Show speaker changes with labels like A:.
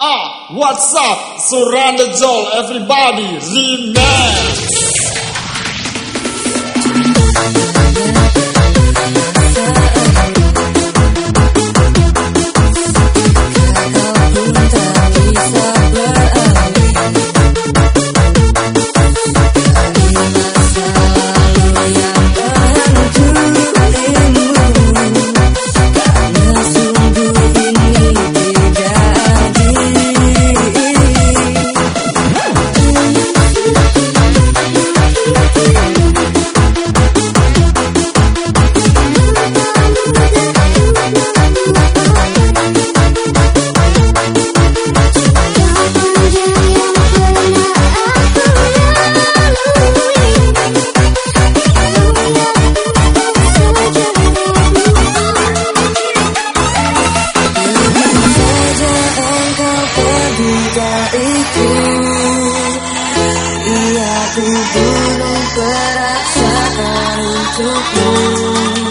A: Ah, what's up? Surrender Joel, everybody, remix.
B: Ia ku bunuh perasaan untukmu